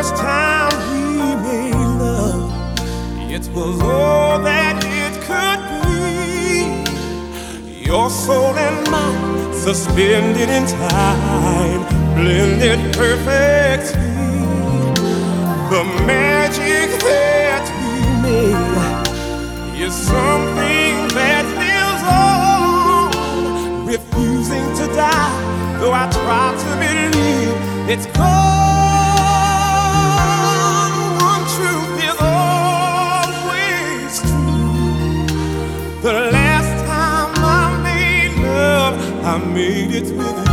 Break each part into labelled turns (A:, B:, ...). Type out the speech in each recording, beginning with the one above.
A: first time we made love, it was all that it could be. Your soul and mine suspended in time, blended perfectly. The magic that we made is something that lives on, refusing to die. Though I try to believe it's gone. I made it with you.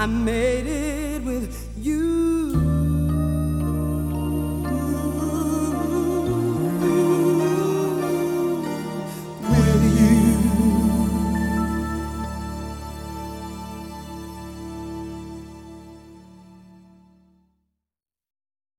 B: I made it with you.